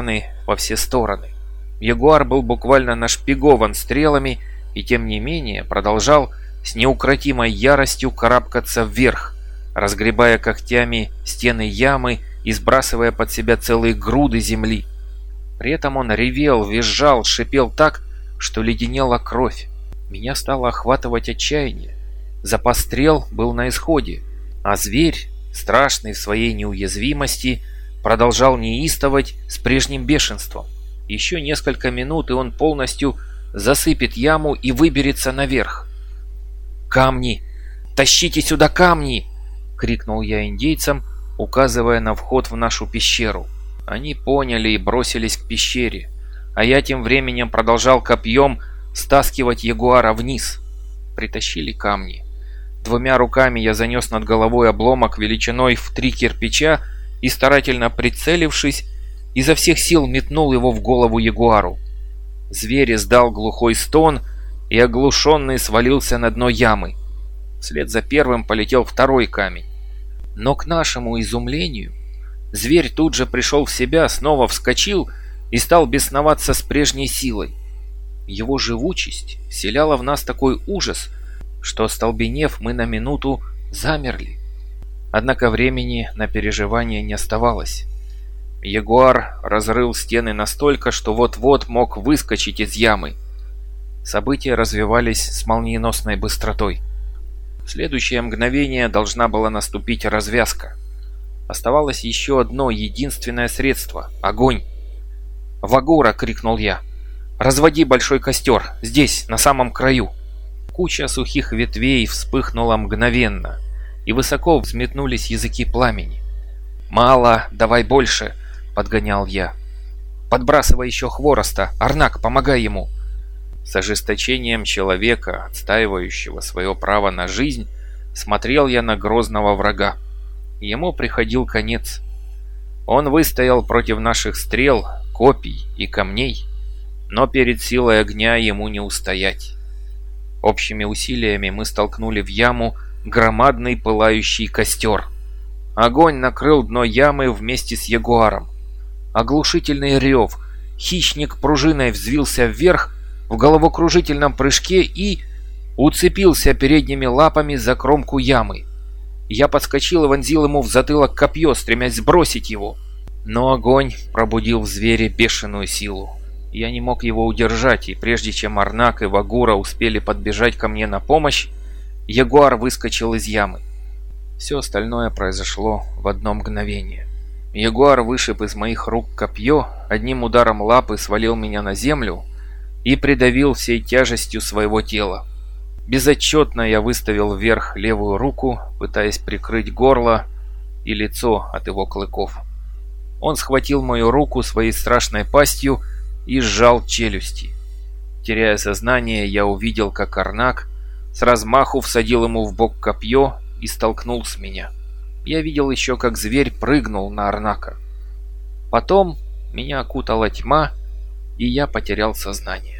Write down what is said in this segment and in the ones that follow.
раны во все стороны. Ягуар был буквально нашпигован стрелами и тем не менее продолжал с неукротимой яростью карабкаться вверх, разгребая когтями стены ямы и сбрасывая под себя целые груды земли. При этом он ревел, визжал, шипел так, что леденела кровь. Меня стало охватывать отчаяние. Запас стрел был на исходе, а зверь, страшный в своей неуязвимости, продолжал неистовать с прежним бешенством. Еще несколько минут, и он полностью засыпет яму и выберется наверх. «Камни! Тащите сюда камни!» — крикнул я индейцам, указывая на вход в нашу пещеру. Они поняли и бросились к пещере, а я тем временем продолжал копьем стаскивать ягуара вниз. Притащили камни. Двумя руками я занес над головой обломок величиной в три кирпича и, старательно прицелившись, изо всех сил метнул его в голову ягуару. Зверь издал глухой стон и оглушенный свалился на дно ямы. Вслед за первым полетел второй камень. Но к нашему изумлению зверь тут же пришел в себя, снова вскочил и стал бесноваться с прежней силой. Его живучесть вселяла в нас такой ужас, что, столбенев, мы на минуту замерли. Однако времени на переживание не оставалось. Ягуар разрыл стены настолько, что вот-вот мог выскочить из ямы. События развивались с молниеносной быстротой. В следующее мгновение должна была наступить развязка. Оставалось еще одно единственное средство — огонь. «Вагура!» — крикнул я. «Разводи большой костер, здесь, на самом краю!» Куча сухих ветвей вспыхнула мгновенно, и высоко взметнулись языки пламени. «Мало, давай больше!» — подгонял я. «Подбрасывай еще хвороста! Арнак, помогай ему!» С ожесточением человека, отстаивающего свое право на жизнь, смотрел я на грозного врага. Ему приходил конец. Он выстоял против наших стрел, копий и камней, но перед силой огня ему не устоять. Общими усилиями мы столкнули в яму громадный пылающий костер. Огонь накрыл дно ямы вместе с ягуаром. Оглушительный рев. Хищник пружиной взвился вверх в головокружительном прыжке и уцепился передними лапами за кромку ямы. Я подскочил и вонзил ему в затылок копье, стремясь сбросить его. Но огонь пробудил в звере бешеную силу. Я не мог его удержать, и прежде чем Арнак и Вагура успели подбежать ко мне на помощь, Ягуар выскочил из ямы. Все остальное произошло в одно мгновение. Ягуар вышиб из моих рук копье, одним ударом лапы свалил меня на землю и придавил всей тяжестью своего тела. Безотчетно я выставил вверх левую руку, пытаясь прикрыть горло и лицо от его клыков. Он схватил мою руку своей страшной пастью и сжал челюсти. Теряя сознание, я увидел, как Арнак с размаху всадил ему в бок копье и столкнул с меня. Я видел еще, как зверь прыгнул на Арнака. Потом меня окутала тьма, и я потерял сознание.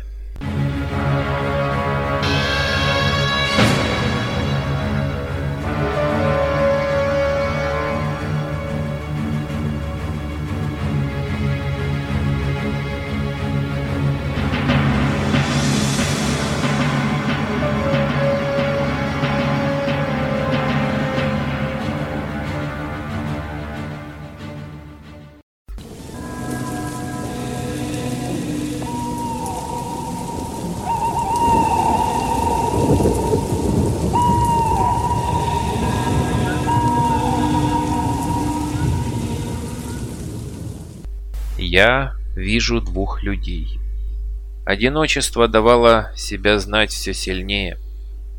Я вижу двух людей. Одиночество давало себя знать все сильнее.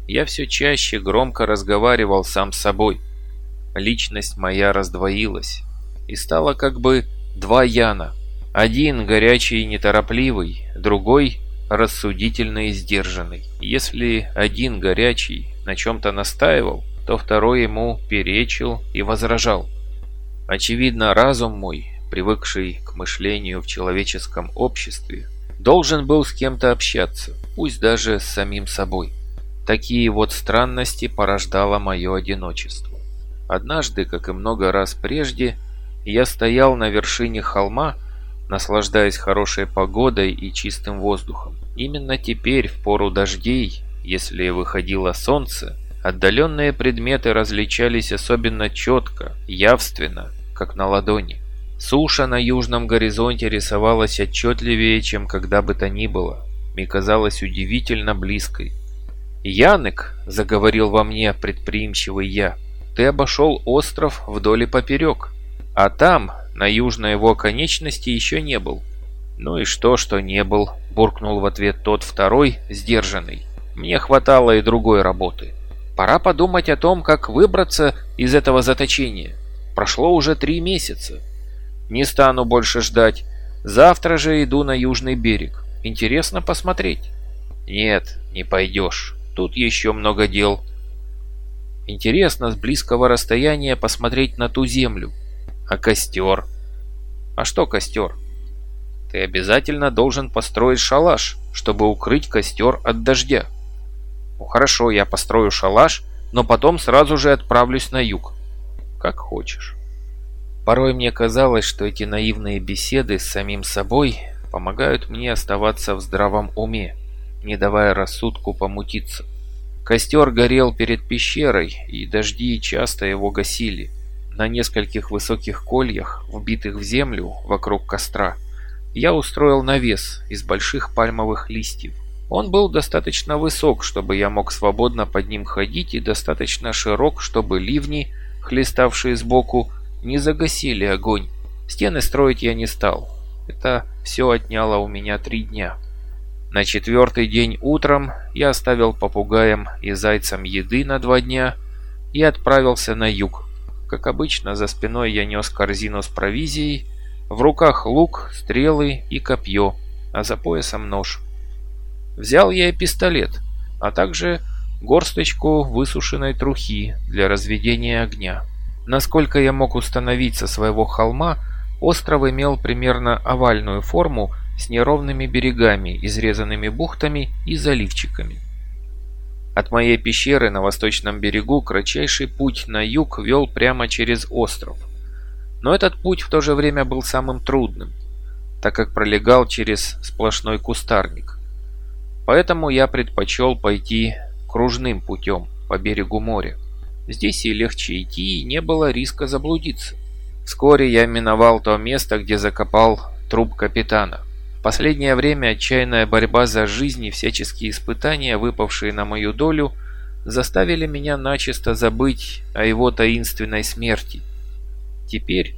Я все чаще громко разговаривал сам с собой. Личность моя раздвоилась. И стало как бы два Яна. Один горячий и неторопливый, другой рассудительный и сдержанный. Если один горячий на чем-то настаивал, то второй ему перечил и возражал. Очевидно, разум мой привыкший к мышлению в человеческом обществе, должен был с кем-то общаться, пусть даже с самим собой. Такие вот странности порождало мое одиночество. Однажды, как и много раз прежде, я стоял на вершине холма, наслаждаясь хорошей погодой и чистым воздухом. Именно теперь, в пору дождей, если выходило солнце, отдаленные предметы различались особенно четко, явственно, как на ладони. Суша на южном горизонте рисовалась отчетливее, чем когда бы то ни было, и казалась удивительно близкой. «Янек», — заговорил во мне предприимчивый я, — «ты обошел остров вдоль и поперек, а там, на южной его конечности, еще не был». «Ну и что, что не был?» — буркнул в ответ тот второй, сдержанный. «Мне хватало и другой работы. Пора подумать о том, как выбраться из этого заточения. Прошло уже три месяца. Не стану больше ждать. Завтра же иду на южный берег. Интересно посмотреть». «Нет, не пойдешь. Тут еще много дел». Интересно с близкого расстояния посмотреть на ту землю. А костер? А что костер? Ты обязательно должен построить шалаш, чтобы укрыть костер от дождя. Ну хорошо, я построю шалаш, но потом сразу же отправлюсь на юг. Как хочешь. Порой мне казалось, что эти наивные беседы с самим собой помогают мне оставаться в здравом уме, не давая рассудку помутиться. Костер горел перед пещерой, и дожди часто его гасили. На нескольких высоких кольях, вбитых в землю вокруг костра, я устроил навес из больших пальмовых листьев. Он был достаточно высок, чтобы я мог свободно под ним ходить, и достаточно широк, чтобы ливни, хлеставшие сбоку, не загасили огонь. Стены строить я не стал. Это все отняло у меня три дня. На четвертый день утром я оставил попугаям и зайцам еды на два дня и отправился на юг. Как обычно, за спиной я нес корзину с провизией, в руках лук, стрелы и копье, а за поясом нож. Взял я и пистолет, а также горсточку высушенной трухи для разведения огня. Насколько я мог установить со своего холма, остров имел примерно овальную форму с неровными берегами, изрезанными бухтами и заливчиками. От моей пещеры на восточном берегу кратчайший путь на юг вел прямо через остров – но этот путь в то же время был самым трудным, так как пролегал через сплошной кустарник. Поэтому я предпочел пойти кружным путем по берегу моря. Здесь и легче идти, и не было риска заблудиться. Вскоре я миновал то место, где закопал труп капитана. В последнее время отчаянная борьба за жизнь и всяческие испытания, выпавшие на мою долю, заставили меня начисто забыть о его таинственной смерти – Теперь,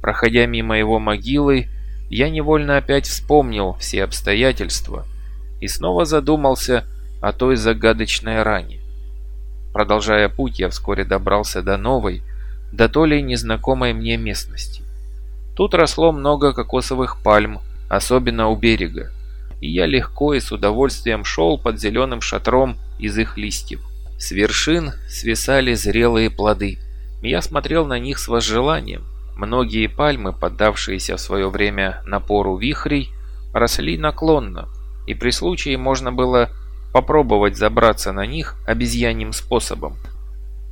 проходя мимо его могилы, я невольно опять вспомнил все обстоятельства и снова задумался о той загадочной ране. Продолжая путь, я вскоре добрался до новой, до то ли незнакомой мне местности. Тут росло много кокосовых пальм, особенно у берега, и я легко и с удовольствием шел под зеленым шатром из их листьев. С вершин свисали зрелые плоды – я смотрел на них с возжеланием. Многие пальмы, поддавшиеся в свое время напору вихрей, росли наклонно, и при случае можно было попробовать забраться на них обезьяньим способом.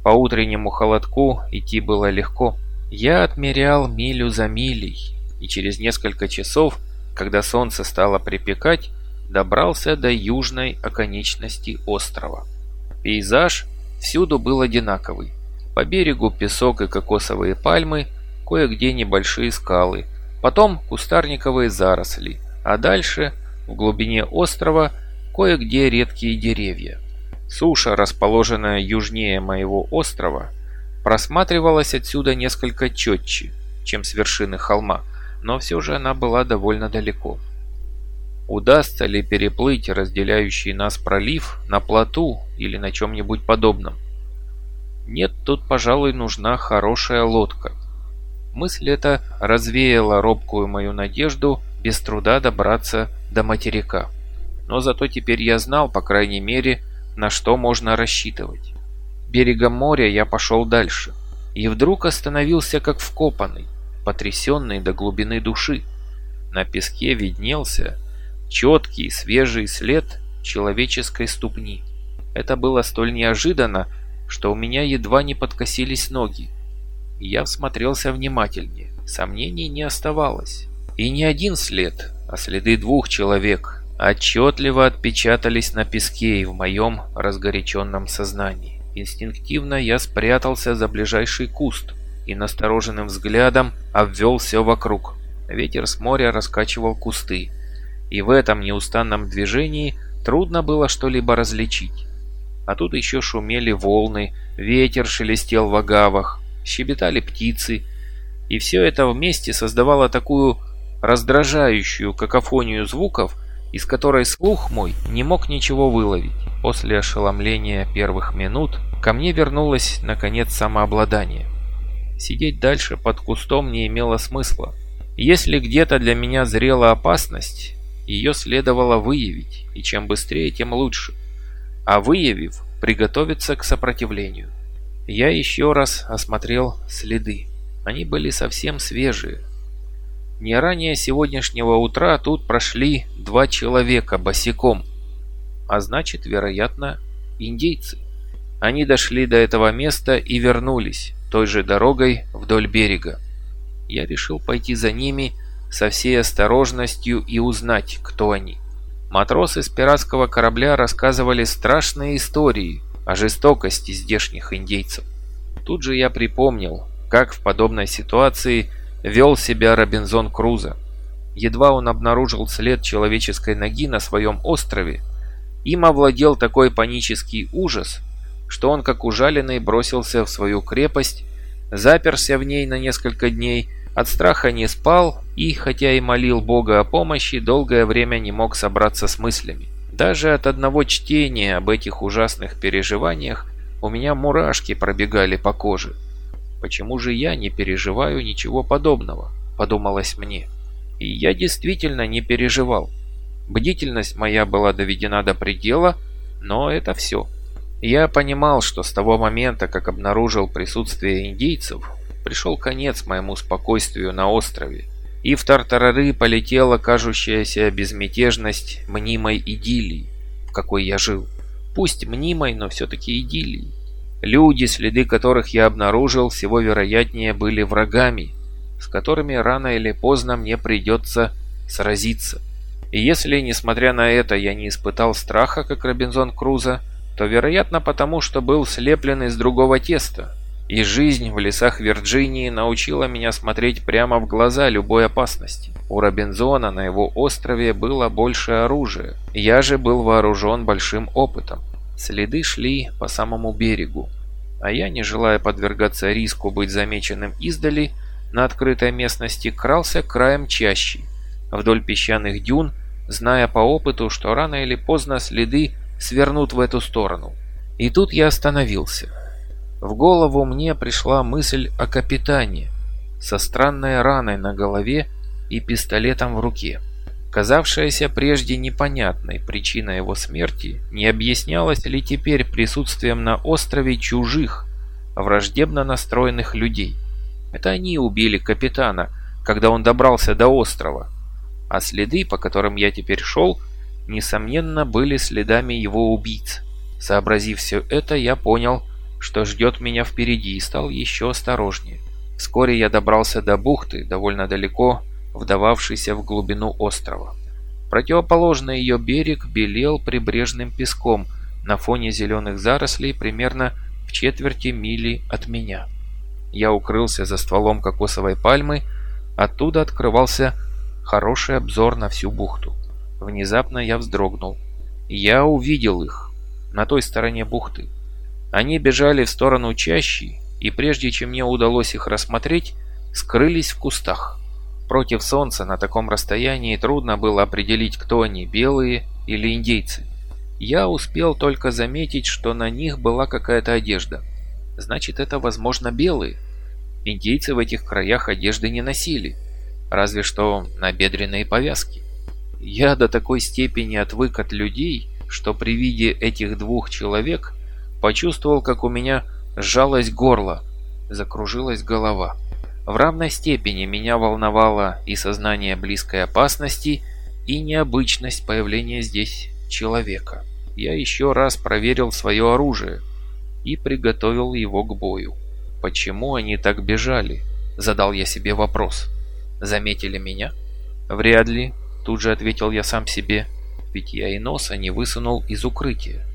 По утреннему холодку идти было легко. Я отмерял милю за милей, и через несколько часов, когда солнце стало припекать, добрался до южной оконечности острова. Пейзаж всюду был одинаковый. По берегу песок и кокосовые пальмы, кое-где небольшие скалы, потом кустарниковые заросли, а дальше, в глубине острова, кое-где редкие деревья. Суша, расположенная южнее моего острова, просматривалась отсюда несколько четче, чем с вершины холма, но все же она была довольно далеко. Удастся ли переплыть разделяющий нас пролив на плоту или на чем-нибудь подобном? Нет, тут, пожалуй, нужна хорошая лодка. Мысль эта развеяла робкую мою надежду без труда добраться до материка. Но зато теперь я знал, по крайней мере, на что можно рассчитывать. Берегом моря я пошел дальше. И вдруг остановился как вкопанный, потрясенный до глубины души. На песке виднелся четкий свежий след человеческой ступни. Это было столь неожиданно, что у меня едва не подкосились ноги. Я всмотрелся внимательнее. Сомнений не оставалось. И не один след, а следы двух человек отчетливо отпечатались на песке и в моем разгоряченном сознании. Инстинктивно я спрятался за ближайший куст и настороженным взглядом обвел все вокруг. Ветер с моря раскачивал кусты, и в этом неустанном движении трудно было что-либо различить. А тут еще шумели волны, ветер шелестел в агавах, щебетали птицы, и все это вместе создавало такую раздражающую какофонию звуков, из которой слух мой не мог ничего выловить. После ошеломления первых минут ко мне вернулось, наконец, самообладание. Сидеть дальше под кустом не имело смысла. Если где-то для меня зрела опасность, ее следовало выявить, и чем быстрее, тем лучше. А выявив, приготовиться к сопротивлению. Я еще раз осмотрел следы. Они были совсем свежие. Не ранее сегодняшнего утра тут прошли два человека босиком, а значит, вероятно, индейцы. Они дошли до этого места и вернулись той же дорогой вдоль берега. Я решил пойти за ними со всей осторожностью и узнать, кто они. Матросы с пиратского корабля рассказывали страшные истории о жестокости здешних индейцев. Тут же я припомнил, как в подобной ситуации вел себя Робинзон Крузо. Едва он обнаружил след человеческой ноги на своем острове, им овладел такой панический ужас, что он как ужаленный бросился в свою крепость, заперся в ней на несколько дней, от страха не спал и, хотя и молил Бога о помощи, долгое время не мог собраться с мыслями. Даже от одного чтения об этих ужасных переживаниях у меня мурашки пробегали по коже. Почему же я не переживаю ничего подобного? Подумалось мне. И я действительно не переживал. Бдительность моя была доведена до предела, но это все. Я понимал, что с того момента, как обнаружил присутствие индейцев, пришел конец моему спокойствию на острове, и в тартарары полетела кажущаяся безмятежность мнимой идиллии, в какой я жил. Пусть мнимой, но все-таки идиллии. Люди, следы которых я обнаружил, всего вероятнее были врагами, с которыми рано или поздно мне придется сразиться. И если, несмотря на это, я не испытал страха, как Робинзон Крузо, то, вероятно, потому что был слеплен из другого теста, и жизнь в лесах Вирджинии научила меня смотреть прямо в глаза любой опасности. У Робинзона на его острове было больше оружия. Я же был вооружен большим опытом. Следы шли по самому берегу. А я, не желая подвергаться риску быть замеченным издали, на открытой местности крался краем чаще, вдоль песчаных дюн, зная по опыту, что рано или поздно следы свернут в эту сторону. И тут я остановился. В голову мне пришла мысль о капитане со странной раной на голове и пистолетом в руке. Казавшаяся прежде непонятной причина его смерти не объяснялась ли теперь присутствием на острове чужих, враждебно настроенных людей. Это они убили капитана, когда он добрался до острова, а следы, по которым я теперь шел, несомненно, были следами его убийц. Сообразив все это, я понял, что ждет меня впереди, и стал еще осторожнее. Вскоре я добрался до бухты, довольно далеко, вдававшейся в глубину острова. Противоположный ее берег белел прибрежным песком на фоне зеленых зарослей примерно в четверти мили от меня. Я укрылся за стволом кокосовой пальмы, оттуда открывался хороший обзор на всю бухту. Внезапно я вздрогнул. Я увидел их на той стороне бухты. Они бежали в сторону чащи, и прежде чем мне удалось их рассмотреть, скрылись в кустах. Против солнца на таком расстоянии трудно было определить, кто они, белые или индейцы. Я успел только заметить, что на них была какая-то одежда. Значит, это, возможно, белые. Индейцы в этих краях одежды не носили, разве что на бедренные повязки. Я до такой степени отвык от людей, что при виде этих двух человек почувствовал, как у меня сжалось горло, закружилась голова. В равной степени меня волновало и сознание близкой опасности, и необычность появления здесь человека. Я еще раз проверил свое оружие и приготовил его к бою. Почему они так бежали? Задал я себе вопрос. Заметили меня? «Вряд ли», — тут же ответил я сам себе, ведь я и носа не высунул из укрытия.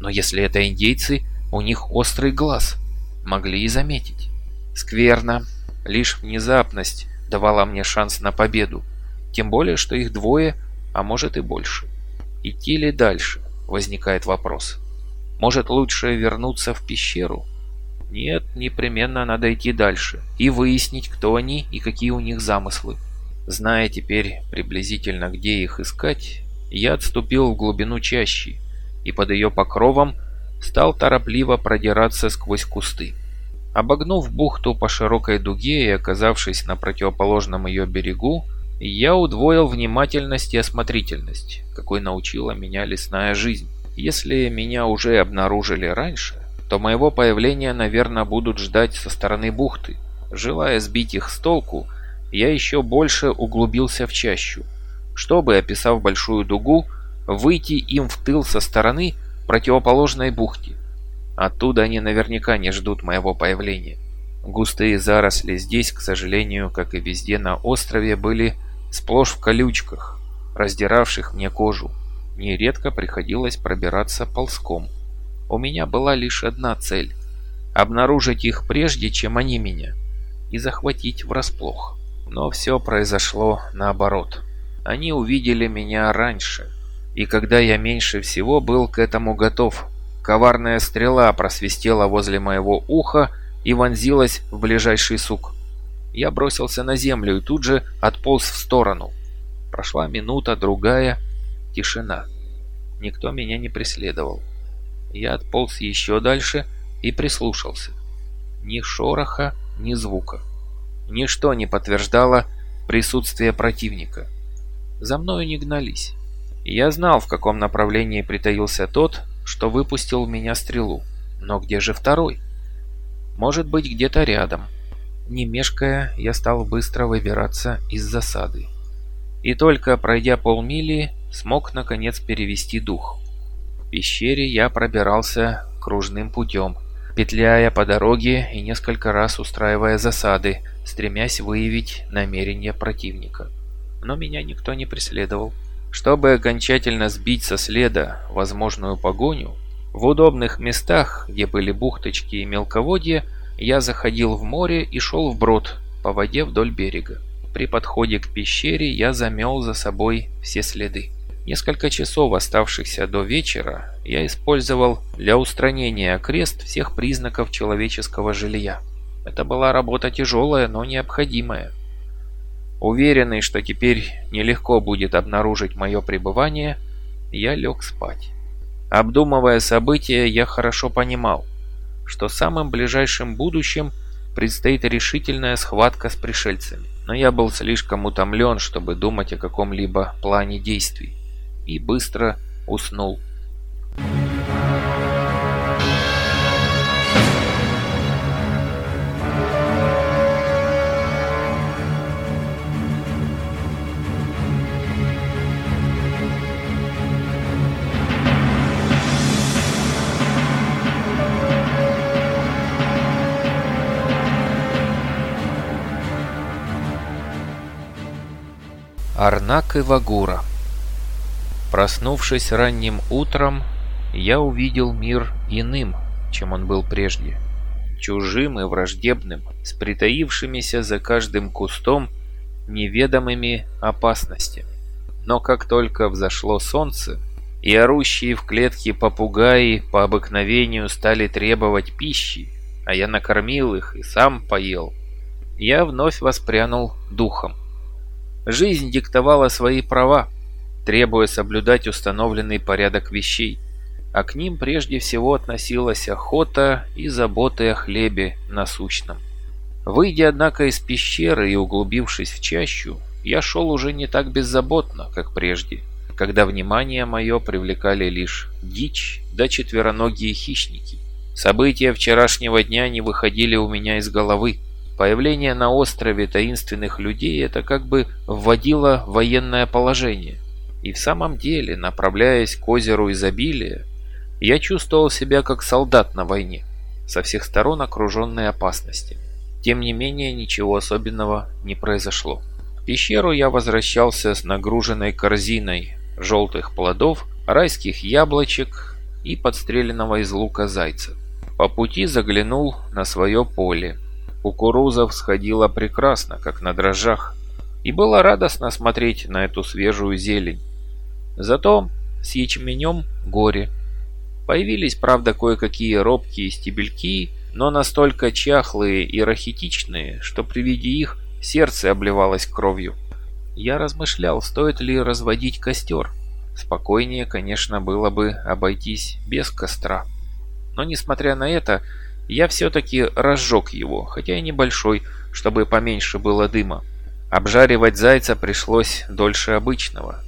Но если это индейцы, у них острый глаз. Могли и заметить. Скверно. Лишь внезапность давала мне шанс на победу. Тем более, что их двое, а может и больше. Идти ли дальше? Возникает вопрос. Может лучше вернуться в пещеру? Нет, непременно надо идти дальше и выяснить, кто они и какие у них замыслы. Зная теперь приблизительно, где их искать, я отступил в глубину чащи и под ее покровом стал торопливо продираться сквозь кусты. Обогнув бухту по широкой дуге и оказавшись на противоположном ее берегу, я удвоил внимательность и осмотрительность, какой научила меня лесная жизнь. Если меня уже обнаружили раньше, то моего появления, наверное, будут ждать со стороны бухты. Желая сбить их с толку, я еще больше углубился в чащу, чтобы, описав большую дугу, выйти им в тыл со стороны противоположной бухте. Оттуда они наверняка не ждут моего появления. Густые заросли здесь, к сожалению, как и везде на острове, были сплошь в колючках, раздиравших мне кожу. Нередко приходилось пробираться ползком. У меня была лишь одна цель – обнаружить их прежде, чем они меня, и захватить врасплох. Но все произошло наоборот. Они увидели меня раньше, и когда я меньше всего был к этому готов. Коварная стрела просвистела возле моего уха и вонзилась в ближайший сук. Я бросился на землю и тут же отполз в сторону. Прошла минута, другая, тишина. Никто меня не преследовал. Я отполз еще дальше и прислушался. Ни шороха, ни звука. Ничто не подтверждало присутствие противника. За мною не гнались. Я знал, в каком направлении притаился тот, что выпустил в меня стрелу. Но где же второй? Может быть, где-то рядом. Не мешкая, я стал быстро выбираться из засады. И только пройдя полмили, смог наконец перевести дух. В пещере я пробирался кружным путем, петляя по дороге и несколько раз устраивая засады, стремясь выявить намерения противника. Но меня никто не преследовал. Чтобы окончательно сбить со следа возможную погоню, в удобных местах, где были бухточки и мелководье, я заходил в море и шел вброд по воде вдоль берега. При подходе к пещере я замел за собой все следы. Несколько часов, оставшихся до вечера, я использовал для устранения окрест всех признаков человеческого жилья. Это была работа тяжелая, но необходимая. Уверенный, что теперь нелегко будет обнаружить мое пребывание, я лег спать. Обдумывая события, я хорошо понимал, что самым ближайшим будущим предстоит решительная схватка с пришельцами. Но я был слишком утомлен, чтобы думать о каком-либо плане действий и быстро уснул. Арнак и Вагура Проснувшись ранним утром, я увидел мир иным, чем он был прежде. Чужим и враждебным, с притаившимися за каждым кустом неведомыми опасностями. Но как только взошло солнце, и орущие в клетке попугаи по обыкновению стали требовать пищи, а я накормил их и сам поел, я вновь воспрянул духом. Жизнь диктовала свои права, требуя соблюдать установленный порядок вещей, а к ним прежде всего относилась охота и заботы о хлебе насущном. Выйдя, однако, из пещеры и углубившись в чащу, я шел уже не так беззаботно, как прежде, когда внимание мое привлекали лишь дичь да четвероногие хищники. События вчерашнего дня не выходили у меня из головы. Появление на острове таинственных людей это как бы вводило военное положение. И в самом деле, направляясь к озеру изобилия, я чувствовал себя как солдат на войне, со всех сторон окруженный опасностями. Тем не менее, ничего особенного не произошло. пещеру я возвращался с нагруженной корзиной желтых плодов, райских яблочек и подстреленного из лука зайца. По пути заглянул на свое поле. Кукуруза всходила прекрасно, как на дрожжах, и было радостно смотреть на эту свежую зелень. Зато с ячменем горе. Появились, правда, кое-какие робкие стебельки, но настолько чахлые и рахитичные, что при виде их сердце обливалось кровью. Я размышлял, стоит ли разводить костер. Спокойнее, конечно, было бы обойтись без костра. Но, несмотря на это, я все-таки разжег его, хотя и небольшой, чтобы поменьше было дыма. Обжаривать зайца пришлось дольше обычного,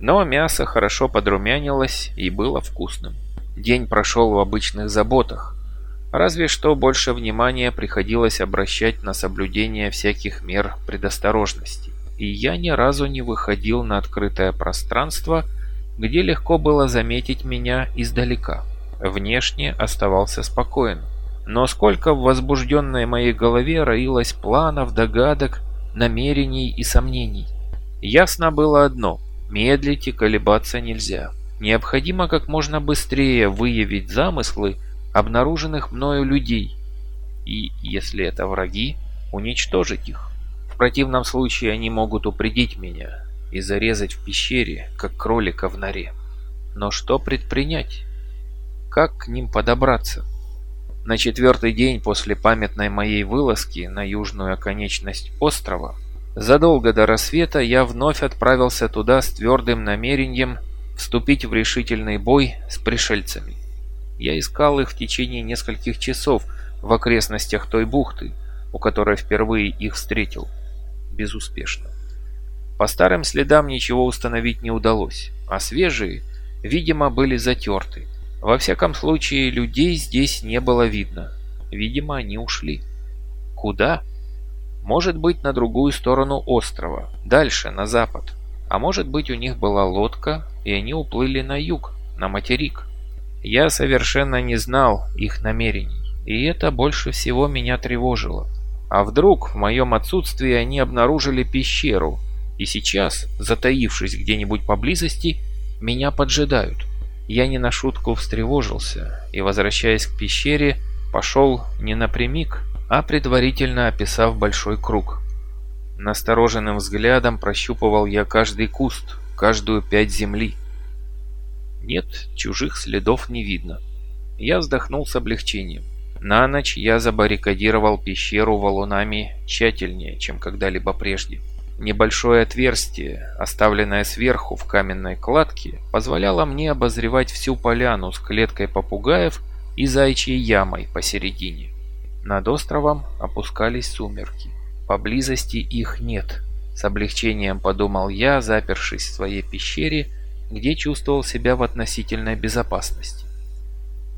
но мясо хорошо подрумянилось и было вкусным. День прошел в обычных заботах. Разве что больше внимания приходилось обращать на соблюдение всяких мер предосторожности. И я ни разу не выходил на открытое пространство, где легко было заметить меня издалека. Внешне оставался спокоен. Но сколько в возбужденной моей голове роилось планов, догадок, намерений и сомнений. Ясно было одно – медлить и колебаться нельзя. Необходимо как можно быстрее выявить замыслы обнаруженных мною людей и, если это враги, уничтожить их. В противном случае они могут упредить меня и зарезать в пещере, как кролика в норе. Но что предпринять? Как к ним подобраться? На четвертый день после памятной моей вылазки на южную оконечность острова, задолго до рассвета я вновь отправился туда с твердым намерением вступить в решительный бой с пришельцами. Я искал их в течение нескольких часов в окрестностях той бухты, у которой впервые их встретил. Безуспешно. По старым следам ничего установить не удалось, а свежие, видимо, были затерты. Во всяком случае, людей здесь не было видно. Видимо, они ушли. Куда? Может быть, на другую сторону острова, дальше, на запад. А может быть, у них была лодка, и они уплыли на юг, на материк. Я совершенно не знал их намерений, и это больше всего меня тревожило. А вдруг в моем отсутствии они обнаружили пещеру, и сейчас, затаившись где-нибудь поблизости, меня поджидают. Я не на шутку встревожился и, возвращаясь к пещере, пошел не напрямик, а предварительно описав большой круг. Настороженным взглядом прощупывал я каждый куст, каждую пять земли. Нет, чужих следов не видно. Я вздохнул с облегчением. На ночь я забаррикадировал пещеру валунами тщательнее, чем когда-либо прежде. Небольшое отверстие, оставленное сверху в каменной кладке, позволяло мне обозревать всю поляну с клеткой попугаев и зайчьей ямой посередине. Над островом опускались сумерки. Поблизости их нет. С облегчением подумал я, запершись в своей пещере, где чувствовал себя в относительной безопасности.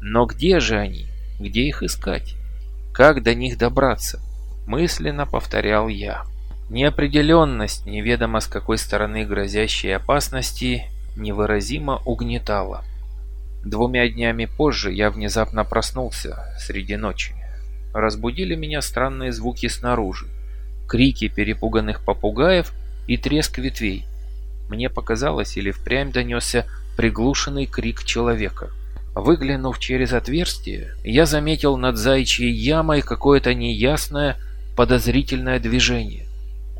Но где же они? Где их искать? Как до них добраться? Мысленно повторял я. Неопределенность, неведомо с какой стороны грозящей опасности, невыразимо угнетала. Двумя днями позже я внезапно проснулся среди ночи. Разбудили меня странные звуки снаружи крики перепуганных попугаев и треск ветвей. Мне показалось, или впрямь донесся приглушенный крик человека. Выглянув через отверстие, я заметил над заячьей ямой какое-то неясное, подозрительное движение.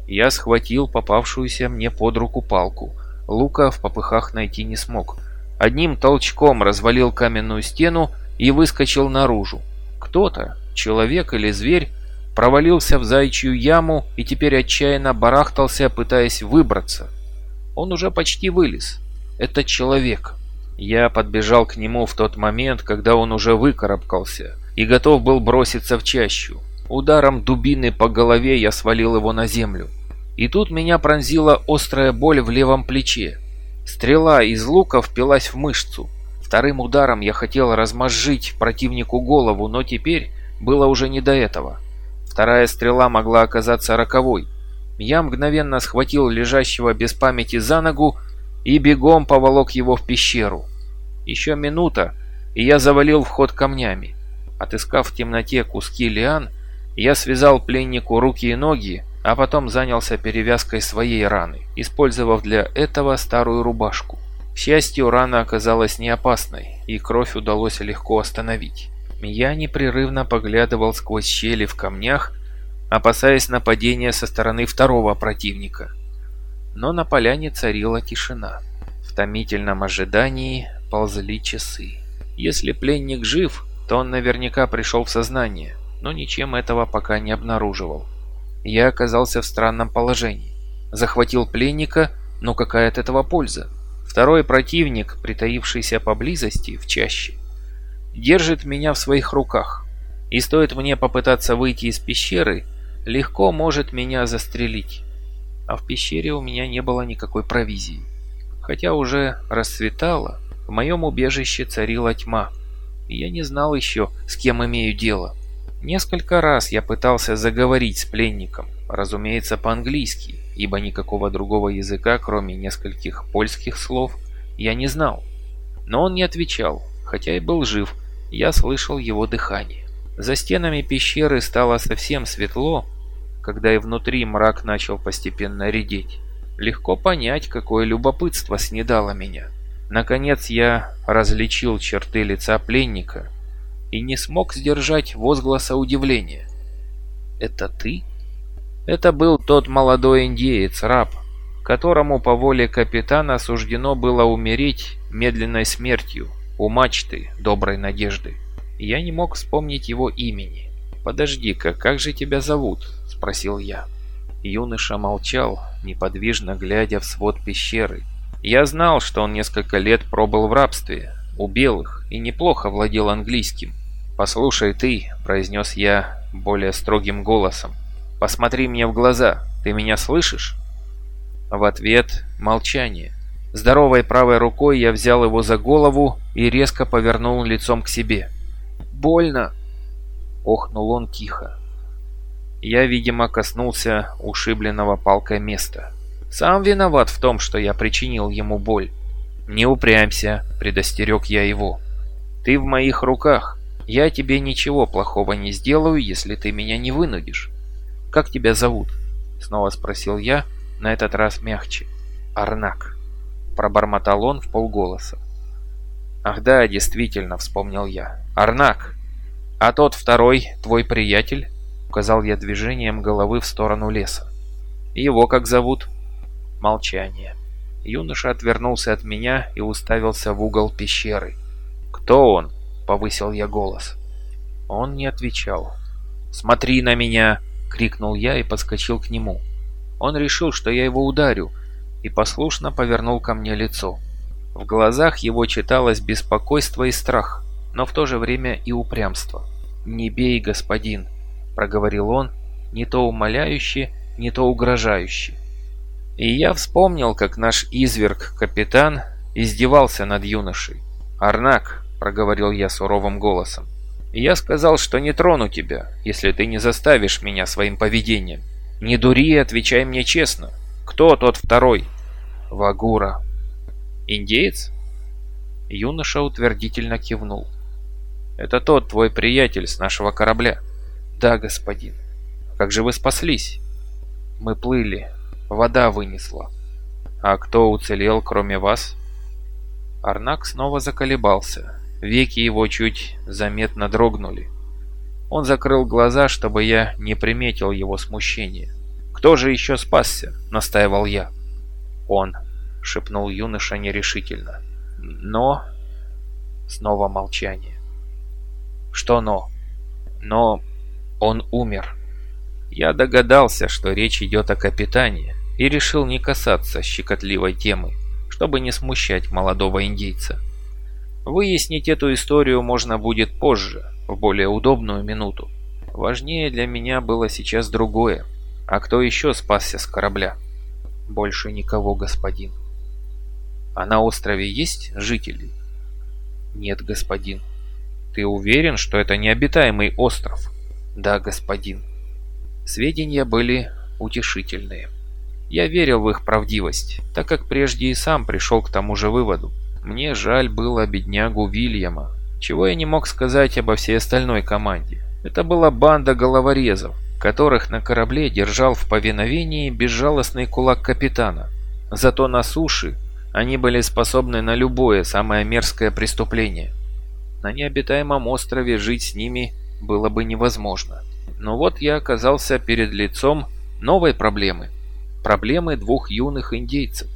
Я схватил попавшуюся мне под руку палку. Лука в попыхах найти не смог. Одним толчком развалил каменную стену и выскочил наружу. Кто-то, человек или зверь, провалился в зайчью яму и теперь отчаянно барахтался, пытаясь выбраться. Он уже почти вылез. Это человек. Я подбежал к нему в тот момент, когда он уже выкарабкался и готов был броситься в чащу. Ударом дубины по голове я свалил его на землю. И тут меня пронзила острая боль в левом плече. Стрела из лука впилась в мышцу. Вторым ударом я хотел размозжить противнику голову, но теперь было уже не до этого. Вторая стрела могла оказаться роковой. Я мгновенно схватил лежащего без памяти за ногу и бегом поволок его в пещеру. Еще минута, и я завалил вход камнями. Отыскав в темноте куски лиан, я связал пленнику руки и ноги, а потом занялся перевязкой своей раны, использовав для этого старую рубашку. К счастью, рана оказалась не опасной, и кровь удалось легко остановить. Я непрерывно поглядывал сквозь щели в камнях, опасаясь нападения со стороны второго противника. Но на поляне царила тишина. В томительном ожидании ползли часы. Если пленник жив, то он наверняка пришел в сознание, но ничем этого пока не обнаруживал. Я оказался в странном положении. Захватил пленника, но какая от этого польза? Второй противник, притаившийся поблизости, в чаще, держит меня в своих руках. И стоит мне попытаться выйти из пещеры, легко может меня застрелить. А в пещере у меня не было никакой провизии. Хотя уже расцветало, в моем убежище царила тьма. Я не знал еще, с кем имею дело. Несколько раз я пытался заговорить с пленником, разумеется, по-английски, ибо никакого другого языка, кроме нескольких польских слов, я не знал. Но он не отвечал, хотя и был жив, я слышал его дыхание. За стенами пещеры стало совсем светло, когда и внутри мрак начал постепенно редеть. Легко понять, какое любопытство снедало меня. Наконец я различил черты лица пленника и не смог сдержать возгласа удивления. «Это ты?» Это был тот молодой индеец, раб, которому по воле капитана суждено было умереть медленной смертью у мачты доброй надежды. Я не мог вспомнить его имени. «Подожди-ка, как же тебя зовут?» – спросил я. Юноша молчал, неподвижно глядя в свод пещеры. Я знал, что он несколько лет пробыл в рабстве, у белых, и неплохо владел английским. «Послушай ты», — произнес я более строгим голосом, — «посмотри мне в глаза, ты меня слышишь?» В ответ молчание. Здоровой правой рукой я взял его за голову и резко повернул лицом к себе. «Больно!» — охнул он тихо. Я, видимо, коснулся ушибленного палкой места. Сам виноват в том, что я причинил ему боль. «Не упрямься», — предостерег я его. «Ты в моих руках. Я тебе ничего плохого не сделаю, если ты меня не вынудишь. Как тебя зовут?» Снова спросил я, на этот раз мягче. «Арнак», — пробормотал он в полголоса. «Ах да, действительно», — вспомнил я. «Арнак! А тот второй, твой приятель?» Указал я движением головы в сторону леса. «Его как зовут?» Молчание. Юноша отвернулся от меня и уставился в угол пещеры. «Кто он?» — повысил я голос. Он не отвечал. «Смотри на меня!» — крикнул я и подскочил к нему. Он решил, что я его ударю, и послушно повернул ко мне лицо. В глазах его читалось беспокойство и страх, но в то же время и упрямство. «Не бей, господин!» — проговорил он, не то умоляюще, не то угрожающе. И я вспомнил, как наш изверг-капитан издевался над юношей. «Арнак», — проговорил я суровым голосом, — «я сказал, что не трону тебя, если ты не заставишь меня своим поведением. Не дури и отвечай мне честно. Кто тот второй?» «Вагура». «Индеец?» Юноша утвердительно кивнул. «Это тот твой приятель с нашего корабля?» «Да, господин». «Как же вы спаслись?» «Мы плыли, Вода вынесла. А кто уцелел, кроме вас? Арнак снова заколебался. Веки его чуть заметно дрогнули. Он закрыл глаза, чтобы я не приметил его смущения. «Кто же еще спасся?» — настаивал я. «Он», — шепнул юноша нерешительно. «Но...» Снова молчание. «Что «но»?» «Но он умер». Я догадался, что речь идет о капитане, и решил не касаться щекотливой темы, чтобы не смущать молодого индейца. Выяснить эту историю можно будет позже, в более удобную минуту. Важнее для меня было сейчас другое. А кто еще спасся с корабля? Больше никого, господин. А на острове есть жители? Нет, господин. Ты уверен, что это необитаемый остров? Да, господин. Сведения были утешительные. Я верил в их правдивость, так как прежде и сам пришел к тому же выводу. Мне жаль было беднягу Вильяма, чего я не мог сказать обо всей остальной команде. Это была банда головорезов, которых на корабле держал в повиновении безжалостный кулак капитана. Зато на суше они были способны на любое самое мерзкое преступление. На необитаемом острове жить с ними было бы невозможно. Но вот я оказался перед лицом новой проблемы. Проблемы двух юных индейцев.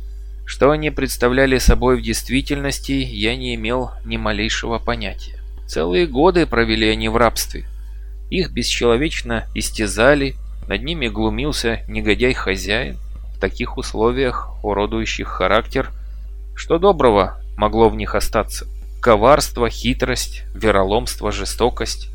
Что они представляли собой в действительности, я не имел ни малейшего понятия. Целые годы провели они в рабстве. Их бесчеловечно истязали, над ними глумился негодяй-хозяин. В таких условиях, уродующих характер, что доброго могло в них остаться? Коварство, хитрость, вероломство, жестокость.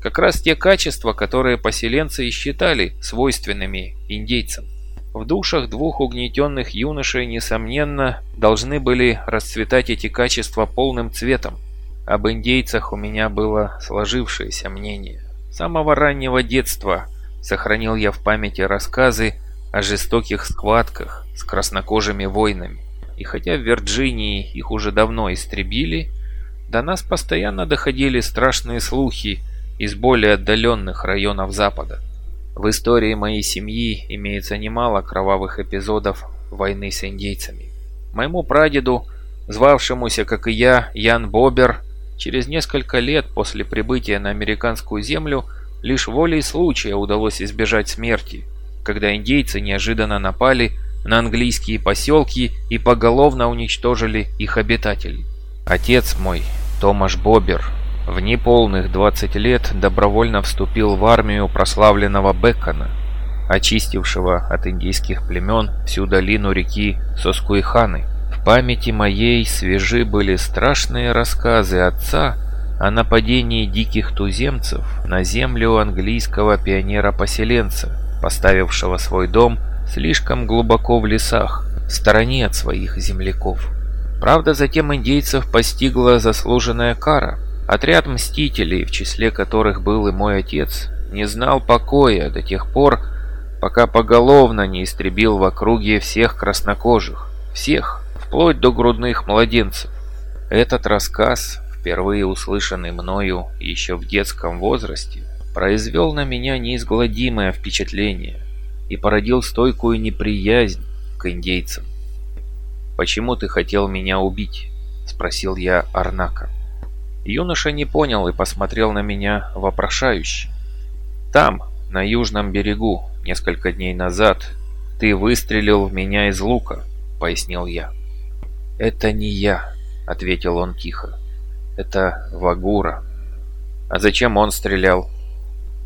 Как раз те качества, которые поселенцы и считали свойственными индейцам. В душах двух угнетенных юношей, несомненно, должны были расцветать эти качества полным цветом. Об индейцах у меня было сложившееся мнение. С самого раннего детства сохранил я в памяти рассказы о жестоких схватках с краснокожими воинами. И хотя в Вирджинии их уже давно истребили, до нас постоянно доходили страшные слухи из более отдаленных районов Запада. В истории моей семьи имеется немало кровавых эпизодов войны с индейцами. Моему прадеду, звавшемуся, как и я, Ян Бобер, через несколько лет после прибытия на американскую землю лишь волей случая удалось избежать смерти, когда индейцы неожиданно напали на английские поселки и поголовно уничтожили их обитателей. Отец мой, Томаш Бобер, в неполных 20 лет добровольно вступил в армию прославленного Бекона, очистившего от индийских племен всю долину реки Соскуиханы. В памяти моей свежи были страшные рассказы отца о нападении диких туземцев на землю английского пионера-поселенца, поставившего свой дом слишком глубоко в лесах, в стороне от своих земляков. Правда, затем индейцев постигла заслуженная кара. Отряд мстителей, в числе которых был и мой отец, не знал покоя до тех пор, пока поголовно не истребил в округе всех краснокожих, всех, вплоть до грудных младенцев. Этот рассказ, впервые услышанный мною еще в детском возрасте, произвел на меня неизгладимое впечатление – и породил стойкую неприязнь к индейцам. «Почему ты хотел меня убить?» – спросил я Арнака. Юноша не понял и посмотрел на меня вопрошающе. «Там, на южном берегу, несколько дней назад, ты выстрелил в меня из лука», – пояснил я. «Это не я», – ответил он тихо. «Это Вагура». «А зачем он стрелял?»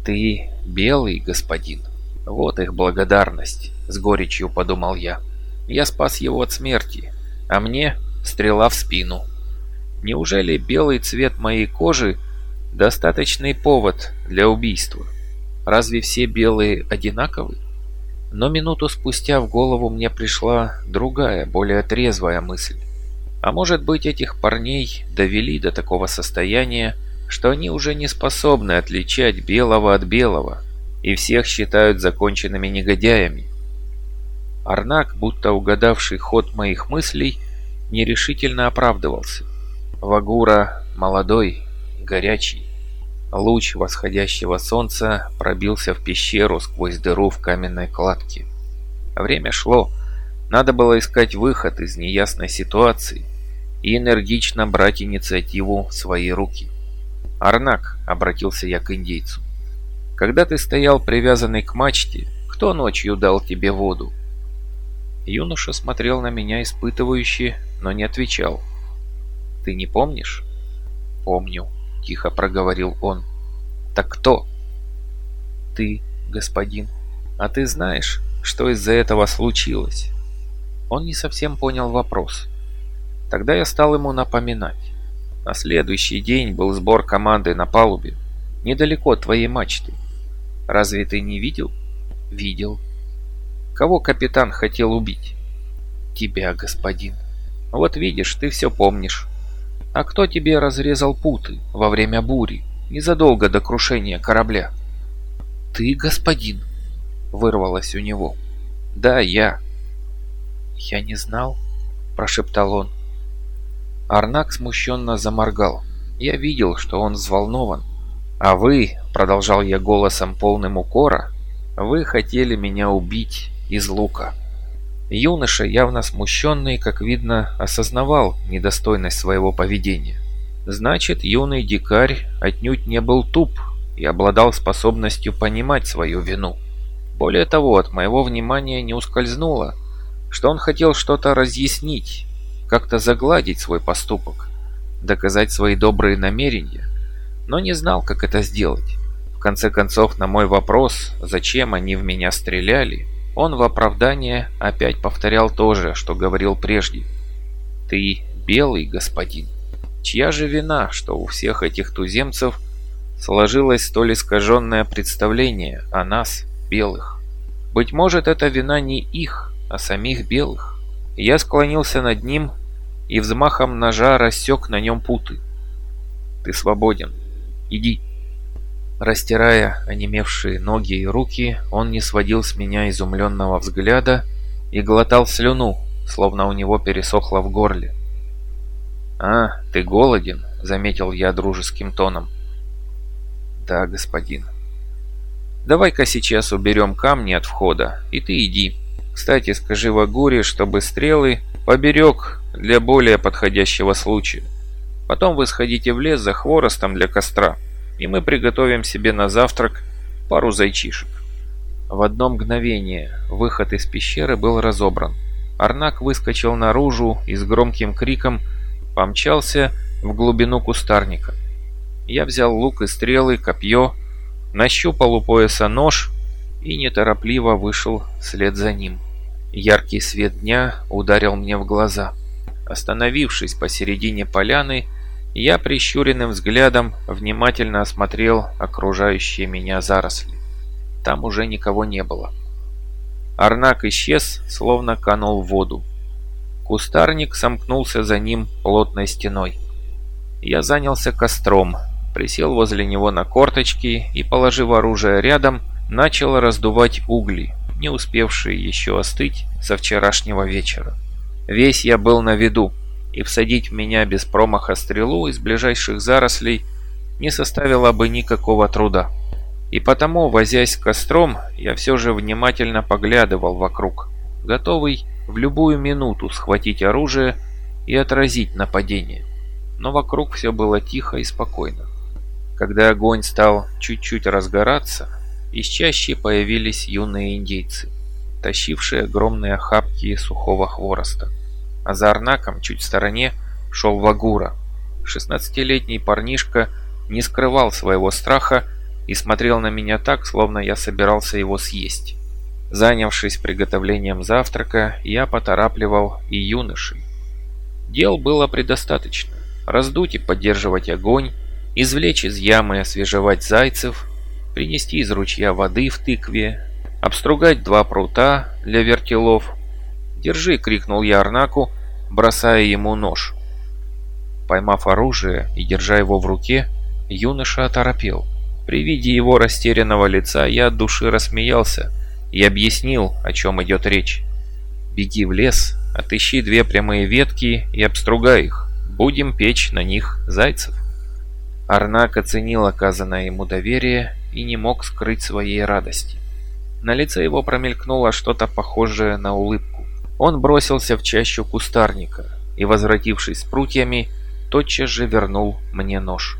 «Ты белый, господин». Вот их благодарность, с горечью подумал я. Я спас его от смерти, а мне стрела в спину. Неужели белый цвет моей кожи достаточный повод для убийства? Разве все белые одинаковы? Но минуту спустя в голову мне пришла другая, более трезвая мысль. А может быть этих парней довели до такого состояния, что они уже не способны отличать белого от белого, и всех считают законченными негодяями. Арнак, будто угадавший ход моих мыслей, нерешительно оправдывался. Вагура молодой, горячий. Луч восходящего солнца пробился в пещеру сквозь дыру в каменной кладке. Время шло. Надо было искать выход из неясной ситуации и энергично брать инициативу в свои руки. «Арнак», — обратился я к индейцу, когда ты стоял привязанный к мачте, кто ночью дал тебе воду?» Юноша смотрел на меня испытывающе, но не отвечал. «Ты не помнишь?» «Помню», — тихо проговорил он. «Так кто?» «Ты, господин. А ты знаешь, что из-за этого случилось?» Он не совсем понял вопрос. Тогда я стал ему напоминать. На следующий день был сбор команды на палубе, недалеко от твоей мачты. Разве ты не видел? Видел. Кого капитан хотел убить? Тебя, господин. Вот видишь, ты все помнишь. А кто тебе разрезал путы во время бури, незадолго до крушения корабля? Ты, господин, вырвалось у него. Да, я. Я не знал, прошептал он. Арнак смущенно заморгал. Я видел, что он взволнован. «А вы», — продолжал я голосом полным укора, Вы хотели меня убить из лука». Юноша, явно смущенный, как видно, осознавал недостойность своего поведения. Значит, юный дикарь отнюдь не был туп и обладал способностью понимать свою вину. Более того, от моего внимания не ускользнуло, что он хотел что-то разъяснить, как-то загладить свой поступок, доказать свои добрые намерения, но не знал, как это сделать. В конце концов, на мой вопрос, зачем они в меня стреляли, он в оправдание опять повторял то же, что говорил прежде. «Ты белый, господин. Чья же вина, что у всех этих туземцев сложилось столь искаженное представление о нас, белых? Быть может, это вина не их, а самих белых». Я склонился над ним и взмахом ножа рассек на нем путы. «Ты свободен. Иди». Растирая онемевшие ноги и руки, он не сводил с меня изумленного взгляда и глотал слюну, словно у него пересохло в горле. «А, ты голоден?» — заметил я дружеским тоном. «Да, господин». «Давай-ка сейчас уберем камни от входа, и ты иди. Кстати, скажи Вагуре, чтобы стрелы поберег для более подходящего случая. Потом вы сходите в лес за хворостом для костра» и мы приготовим себе на завтрак пару зайчишек. В одно мгновение выход из пещеры был разобран. Арнак выскочил наружу и с громким криком помчался в глубину кустарника. Я взял лук и стрелы, копье, нащупал у пояса нож и неторопливо вышел вслед за ним. Яркий свет дня ударил мне в глаза. Остановившись посередине поляны, я прищуренным взглядом внимательно осмотрел окружающие меня заросли. Там уже никого не было. Арнак исчез, словно канул в воду. Кустарник сомкнулся за ним плотной стеной. Я занялся костром, присел возле него на корточки и, положив оружие рядом, начал раздувать угли, не успевшие еще остыть со вчерашнего вечера. Весь я был на виду, и всадить в меня без промаха стрелу из ближайших зарослей не составило бы никакого труда. И потому, возясь костром, я все же внимательно поглядывал вокруг, готовый в любую минуту схватить оружие и отразить нападение. Но вокруг все было тихо и спокойно. Когда огонь стал чуть-чуть разгораться, из чащи появились юные индейцы, тащившие огромные охапки сухого хвороста а за Арнаком, чуть в стороне, шел Вагура. Шестнадцатилетний парнишка не скрывал своего страха и смотрел на меня так, словно я собирался его съесть. Занявшись приготовлением завтрака, я поторапливал и юношей. Дел было предостаточно. Раздуть и поддерживать огонь, извлечь из ямы и освежевать зайцев, принести из ручья воды в тыкве, обстругать два прута для вертелов. «Держи!» — крикнул я Арнаку, бросая ему нож. Поймав оружие и держа его в руке, юноша оторопел. При виде его растерянного лица я от души рассмеялся и объяснил, о чем идет речь. «Беги в лес, отыщи две прямые ветки и обстругай их. Будем печь на них зайцев». Арнак оценил оказанное ему доверие и не мог скрыть своей радости. На лице его промелькнуло что-то похожее на улыбку. Он бросился в чащу кустарника и, возвратившись с прутьями, тотчас же вернул мне нож.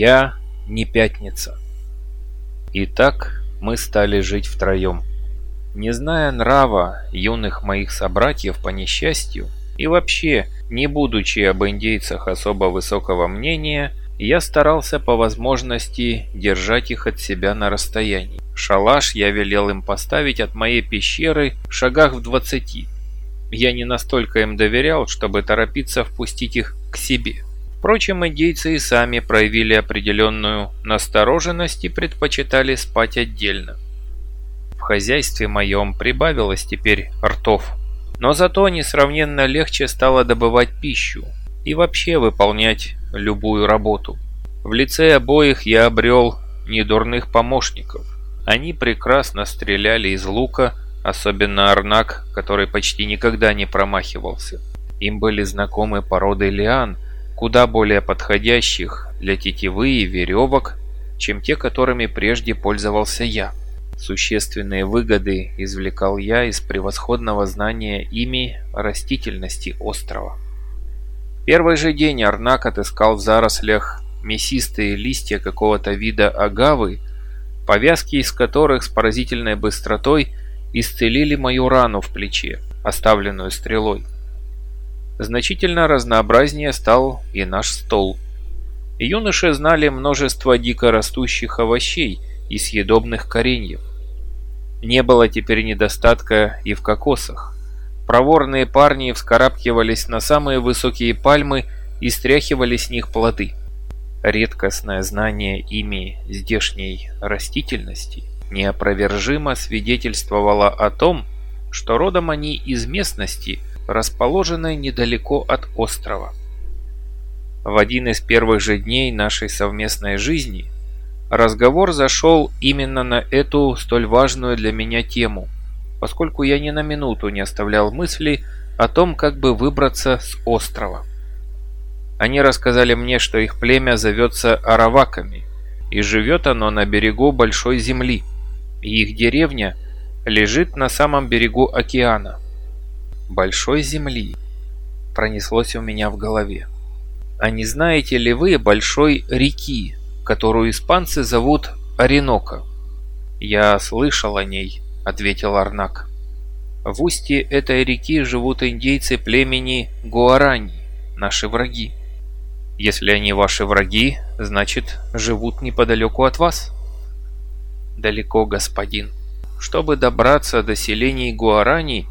Я не пятница. Итак, мы стали жить втроем. Не зная нрава юных моих собратьев по несчастью, и вообще, не будучи об индейцах особо высокого мнения, я старался по возможности держать их от себя на расстоянии. Шалаш я велел им поставить от моей пещеры в шагах в двадцати, я не настолько им доверял, чтобы торопиться впустить их к себе. Впрочем, индейцы и сами проявили определенную настороженность и предпочитали спать отдельно. В хозяйстве моем прибавилось теперь ртов, но зато несравненно легче стало добывать пищу и вообще выполнять любую работу. В лице обоих я обрел недурных помощников. Они прекрасно стреляли из лука, особенно Арнак, который почти никогда не промахивался. Им были знакомы породы лиан, куда более подходящих для тетивы и веревок, чем те, которыми прежде пользовался я. Существенные выгоды извлекал я из превосходного знания ими растительности острова. Первый же день Арнак отыскал в зарослях мясистые листья какого-то вида агавы, повязки из которых с поразительной быстротой исцелили мою рану в плече, оставленную стрелой. Значительно разнообразнее стал и наш стол. Юноши знали множество дикорастущих овощей и съедобных кореньев. Не было теперь недостатка и в кокосах. Проворные парни вскарабкивались на самые высокие пальмы и стряхивали с них плоды. Редкостное знание ими здешней растительности неопровержимо свидетельствовало о том, что родом они из местности, расположенной недалеко от острова. В один из первых же дней нашей совместной жизни разговор зашел именно на эту столь важную для меня тему, поскольку я ни на минуту не оставлял мысли о том, как бы выбраться с острова. Они рассказали мне, что их племя зовется Араваками, и живет оно на берегу Большой Земли, и их деревня лежит на самом берегу океана. Большой Земли пронеслось у меня в голове. А не знаете ли вы большой реки, которую испанцы зовут Оренока? Я слышал о ней, ответил Арнак. В устье этой реки живут индейцы племени Гуарани, наши враги. Если они ваши враги, значит, живут неподалеку от вас. Далеко, господин. Чтобы добраться до селений Гуарани,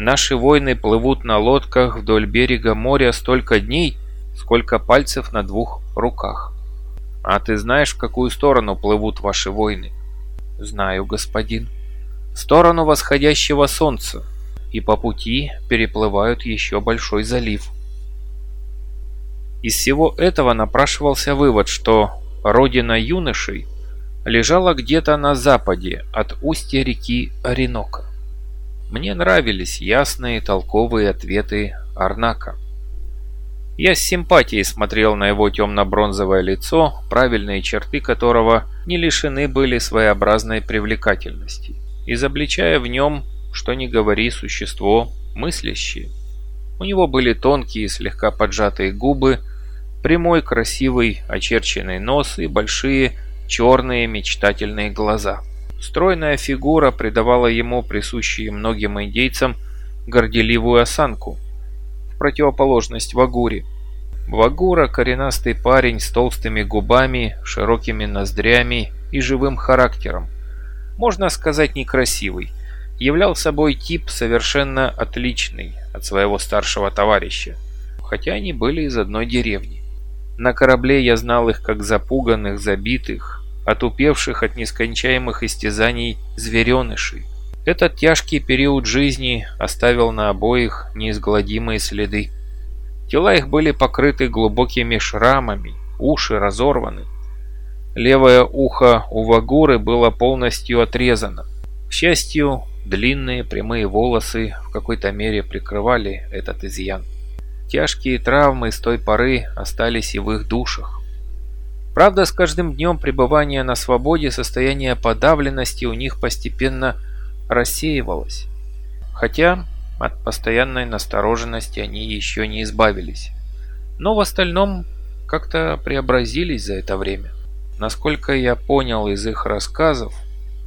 наши воины плывут на лодках вдоль берега моря столько дней, сколько пальцев на двух руках. А ты знаешь, в какую сторону плывут ваши воины? Знаю, господин. В сторону восходящего солнца, и по пути переплывают еще большой залив. Из всего этого напрашивался вывод, что родина юношей лежала где-то на западе от устья реки Оренока. Мне нравились ясные толковые ответы Арнака. Я с симпатией смотрел на его темно-бронзовое лицо, правильные черты которого не лишены были своеобразной привлекательности, изобличая в нем, что не говори, существо мыслящее. У него были тонкие, слегка поджатые губы, прямой красивый очерченный нос и большие черные мечтательные глаза. Стройная фигура придавала ему присущие многим индейцам горделивую осанку, в противоположность Вагуре. Вагура – коренастый парень с толстыми губами, широкими ноздрями и живым характером. Можно сказать, некрасивый. Являл собой тип совершенно отличный от своего старшего товарища, хотя они были из одной деревни. На корабле я знал их как запуганных, забитых, отупевших от нескончаемых истязаний зверенышей. Этот тяжкий период жизни оставил на обоих неизгладимые следы. Тела их были покрыты глубокими шрамами, уши разорваны. Левое ухо у Вагуры было полностью отрезано. К счастью, длинные прямые волосы в какой-то мере прикрывали этот изъян. Тяжкие травмы с той поры остались и в их душах. Правда, с каждым днем пребывания на свободе состояние подавленности у них постепенно рассеивалось. Хотя от постоянной настороженности они еще не избавились. Но в остальном как-то преобразились за это время. Насколько я понял из их рассказов,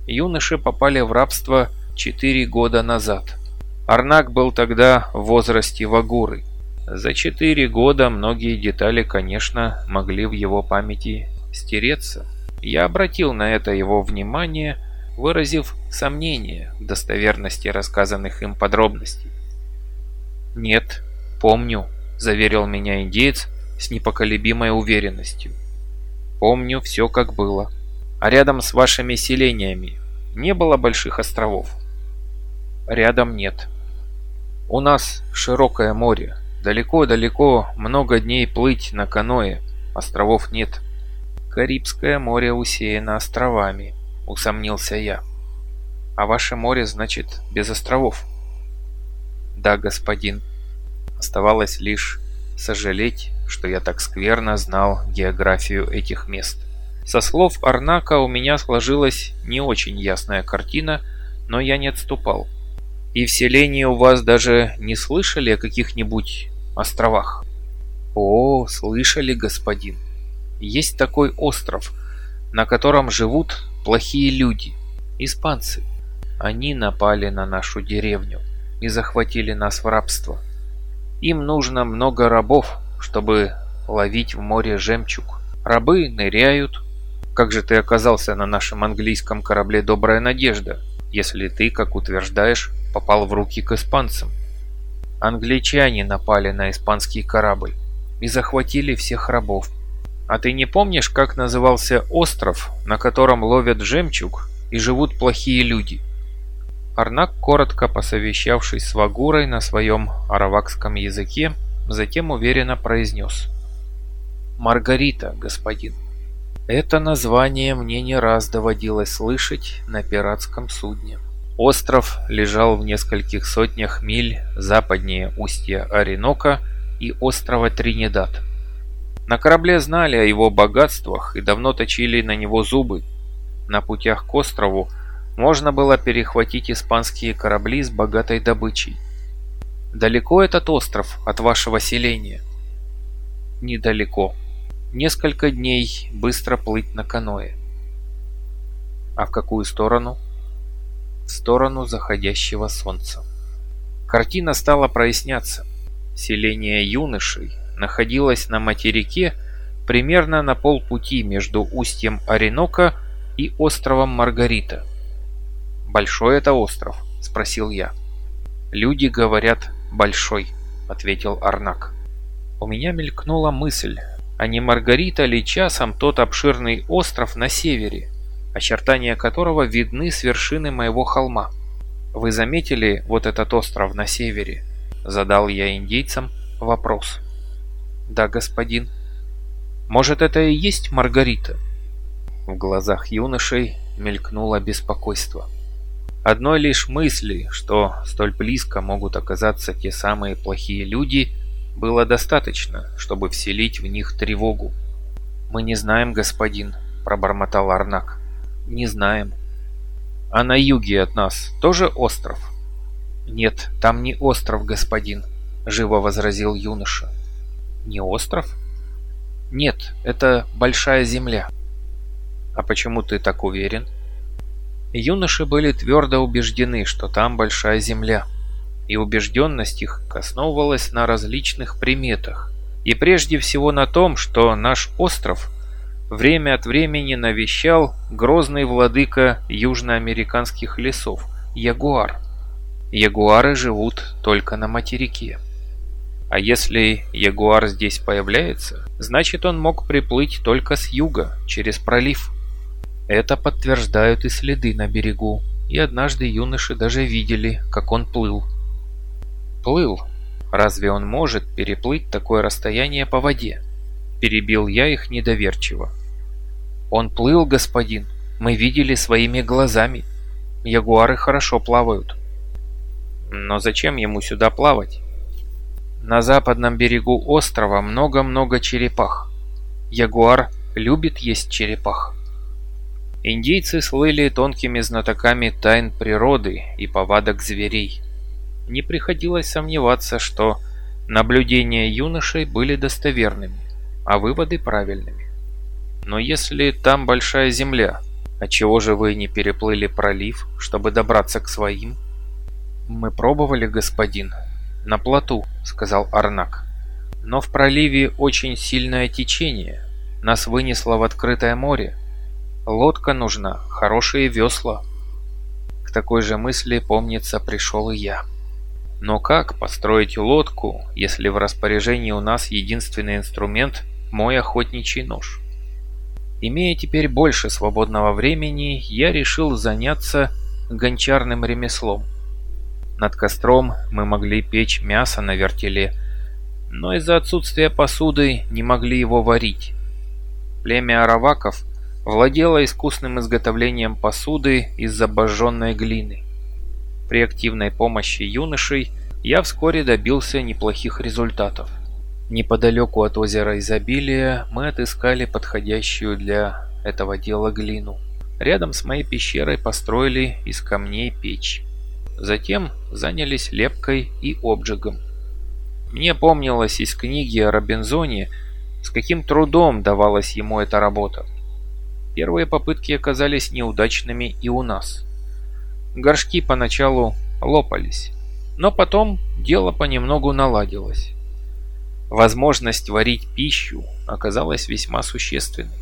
юноши попали в рабство 4 года назад. Арнак был тогда в возрасте Вагуры – за четыре года многие детали, конечно, могли в его памяти стереться. Я обратил на это его внимание, выразив сомнение в достоверности рассказанных им подробностей. «Нет, помню», — заверил меня индеец с непоколебимой уверенностью. «Помню все, как было. А рядом с вашими селениями не было больших островов?» «Рядом нет. У нас широкое море. Далеко-далеко много дней плыть на каное. Островов нет». «Карибское море усеяно островами», — усомнился я. «А ваше море, значит, без островов?» «Да, господин». Оставалось лишь сожалеть, что я так скверно знал географию этих мест. Со слов Арнака у меня сложилась не очень ясная картина, но я не отступал. «И в селении у вас даже не слышали о каких-нибудь островах?» «О, слышали, господин. Есть такой остров, на котором живут плохие люди, испанцы. Они напали на нашу деревню и захватили нас в рабство. Им нужно много рабов, чтобы ловить в море жемчуг. Рабы ныряют. Как же ты оказался на нашем английском корабле «Добрая надежда», если ты, как утверждаешь, попал в руки к испанцам? Англичане напали на испанский корабль и захватили всех рабов. А ты не помнишь, как назывался остров, на котором ловят жемчуг и живут плохие люди? Арнак, коротко посовещавшись с Вагурой на своем аравакском языке, затем уверенно произнес. «Маргарита, господин». Это название мне не раз доводилось слышать на пиратском судне. Остров лежал в нескольких сотнях миль западнее устья Оренока и острова Тринидад – на корабле знали о его богатствах и давно точили на него зубы. На путях к острову можно было перехватить испанские корабли с богатой добычей. Далеко этот остров от вашего селения? Недалеко. Несколько дней быстро плыть на каное. А в какую сторону? В сторону заходящего солнца. Картина стала проясняться. Селение юношей находилась на материке примерно на полпути между устьем Оренока и островом Маргарита. «Большой это остров?» – спросил я. «Люди говорят, большой», – ответил Арнак. У меня мелькнула мысль, а не Маргарита ли часом тот обширный остров на севере, очертания которого видны с вершины моего холма. «Вы заметили вот этот остров на севере?» – задал я индейцам вопрос. «Да, господин». «Может, это и есть Маргарита?» В глазах юношей мелькнуло беспокойство. Одной лишь мысли, что столь близко могут оказаться те самые плохие люди, было достаточно, чтобы вселить в них тревогу. «Мы не знаем, господин», — пробормотал Арнак. «Не знаем». «А на юге от нас тоже остров?» «Нет, там не остров, господин», — живо возразил юноша. Не остров? Нет, это большая земля. А почему ты так уверен? Юноши были твердо убеждены, что там большая земля. И убежденность их основывалась на различных приметах. И прежде всего на том, что наш остров время от времени навещал грозный владыка южноамериканских лесов – ягуар. Ягуары живут только на материке. А если ягуар здесь появляется, значит он мог приплыть только с юга, через пролив. Это подтверждают и следы на берегу, и однажды юноши даже видели, как он плыл. Плыл. Разве он может переплыть такое расстояние по воде? Перебил я их недоверчиво. Он плыл, господин. Мы видели своими глазами. Ягуары хорошо плавают. Но зачем ему сюда плавать? На западном берегу острова много-много черепах. Ягуар любит есть черепах. Индейцы слыли тонкими знатоками тайн природы и повадок зверей. Не приходилось сомневаться, что наблюдения юношей были достоверными, а выводы правильными. Но если там большая земля, отчего же вы не переплыли пролив, чтобы добраться к своим? Мы пробовали, господин, «На плоту», — сказал Арнак. «Но в проливе очень сильное течение. Нас вынесло в открытое море. Лодка нужна, хорошие весла». К такой же мысли, помнится, пришел и я. Но как построить лодку, если в распоряжении у нас единственный инструмент – мой охотничий нож? Имея теперь больше свободного времени, я решил заняться гончарным ремеслом. Над костром мы могли печь мясо на вертеле, но из-за отсутствия посуды не могли его варить. Племя араваков владело искусным изготовлением посуды из обожженной глины. При активной помощи юношей я вскоре добился неплохих результатов. Неподалеку от озера Изобилия мы отыскали подходящую для этого дела глину. Рядом с моей пещерой построили из камней печь. Затем занялись лепкой и обжигом. Мне помнилось из книги о Робинзоне, с каким трудом давалась ему эта работа. Первые попытки оказались неудачными и у нас. Горшки поначалу лопались, но потом дело понемногу наладилось. Возможность варить пищу оказалась весьма существенной.